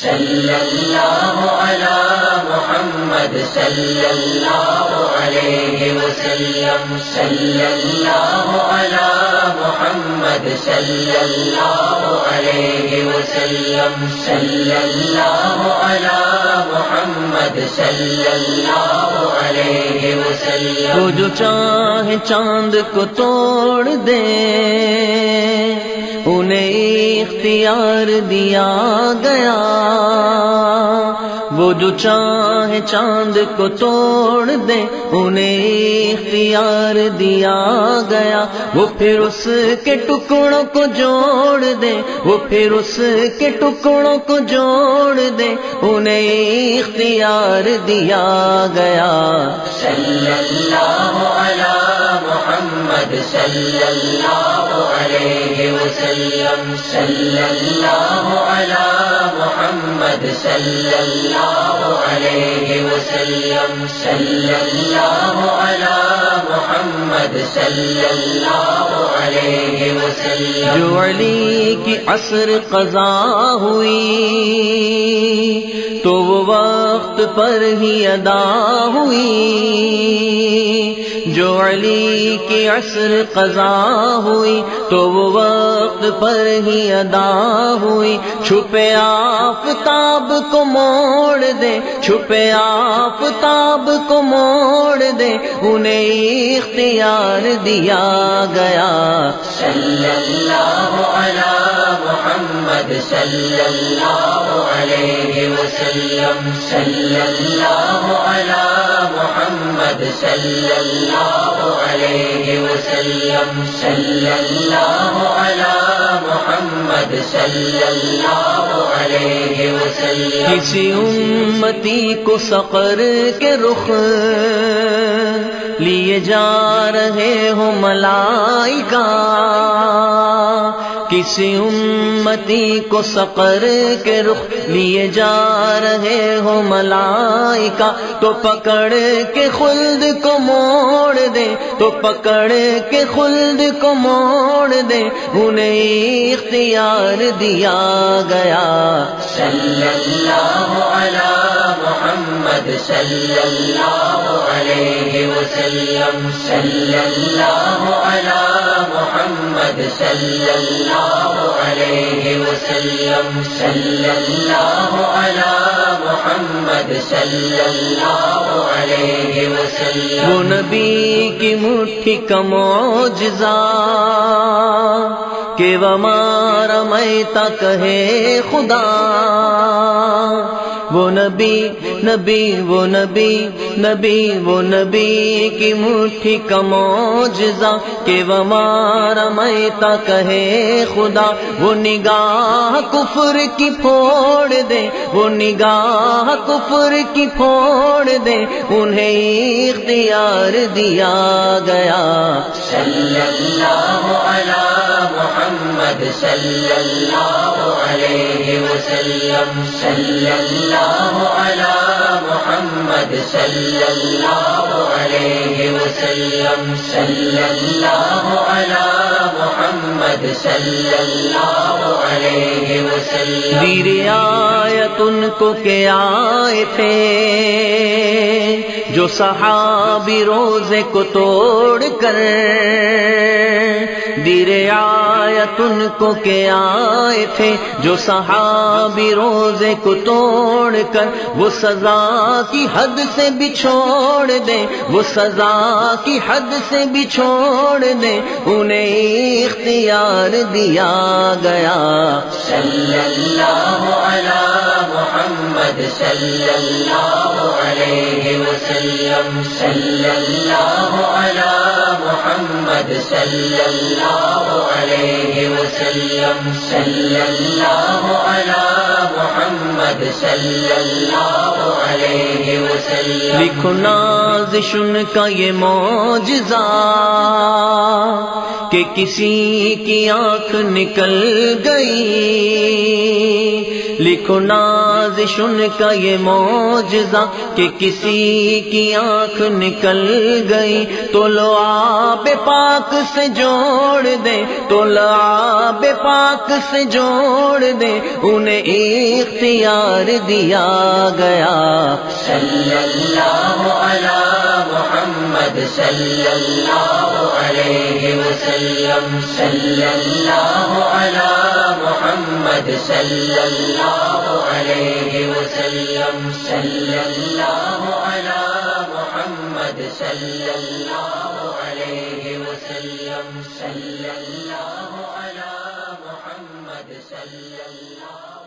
صلی اللہ علی محمد صلی اللہ علیہ وسلم. صلی اللہ علی محمد صلی اللہ علیہ وسلم. صلی اللہ علی محمد صلی اللہ علیہ وسلم. وہ جو چاہے چاند کو توڑ دے۔ اختیار دیا گیا۔ وہ جو چاہے چاند کو توڑ دے، انہیں اختیار دیا گیا۔ وہ پھر اس کے ٹکڑوں کو جوڑ دے، وہ پھر اس کے ٹکڑوں کو جوڑ دے، انہیں اختیار دیا گیا۔ صلی اللہ علی محمد صلی اللہ علیہ وسلم. صلی اللہ علی محمد. صلی اللہ علیہ وسلم. صلی اللہ علی محمد. صلی اللہ علیہ وسلم. جو علی کی عصر قضا ہوئی، تو وہ وقت پر ہی ادا ہوئی۔ جو علی کی عصر قضا ہوئی، تو وہ وقت پر ہی ادا ہوئی۔ چھپے آفتاب کو موڑ دے، چھپے آفتاب کو موڑ دے۔ انہیں اختیار دیا گیا۔ صلی اللہ علی محمد صلی اللہ علیہ وسلم، صلی اللہ علی محمد صلی اللہ علیہ وسلم صلی اللہ علی محمد صلی اللہ علیہ وسلم. کسی امتی کو سقر کے رخ لیے جا رہے ہو ملائکہ کسی امتی کو سقر کے رخ لیے جا رہے ہو ملائکہ تو پکڑ کے خلد کو موڑ دے، تو پکڑ کے خلد کو موڑ دے۔ انہیں اختیار دیا گیا۔ صلی اللہ علی محمد، صلی اللہ علیہ وسلم۔ صلی اللہ علی محمد صلی اللہ علیہ وسلم صلی اللہ علی محمد صلی اللہ علیہ وسلم۔ وہ نبی کی مٹھی کا معجزہ، کہ وہ مارا میں کہے خدا۔ وہ نبی نبی، وہ نبی نبی، وہ نبی کی مٹھی کا معجزہ کہ وہ مارا کہے خدا، وہ نگاہ کفر کی پھوڑ دے، وہ نگاہ کفر کی پھوڑ دے، انہیں اختیار دیا گیا۔ صلی اللہ علی محمد صلی اللہ علیہ وسلم. صلی اللہ علی محمد صلی اللہ علیہ وسلم. صلی اللہ علی محمد صلی اللہ علیہ وسلم. ویر آیت ان کو کے آئے تھے، جو صحابی روزے کو توڑ کر دیر آیت ان کو کے آئے تھے، جو صحابی روزے کو توڑ کر وہ سزا کی حد سے بچھوڑ دے وہ سزا کی حد سے بچھوڑ دے انہیں اختیار دیا گیا۔ صلی اللہ علی محمد صلی اللہ علیہ وسلم، صلی اللہ علی محمد صلی اللہ علیہ وسلم. صلی اللہ علی محمد صلی اللہ علیہ وسلم. لکھو نازشن کا یہ معجزہ کہ کسی کی آنکھ نکل گئی لکھو نازش ان کا یہ موجزہ کہ کسی کی آنکھ نکل گئی تو لو آب پاک سے جوڑ دے، تو لو آب پاک سے جوڑ دے۔ انہیں اختیار دیا گیا۔ صلی اللہ علی محمد صلی اللہ علیہ وسلم صلی اللہ علی محمد صلی اللہ علیہ وسلم صلی اللہ علی محمد صلی اللہ علیہ وسلم صلی اللہ علی محمد صلی اللہ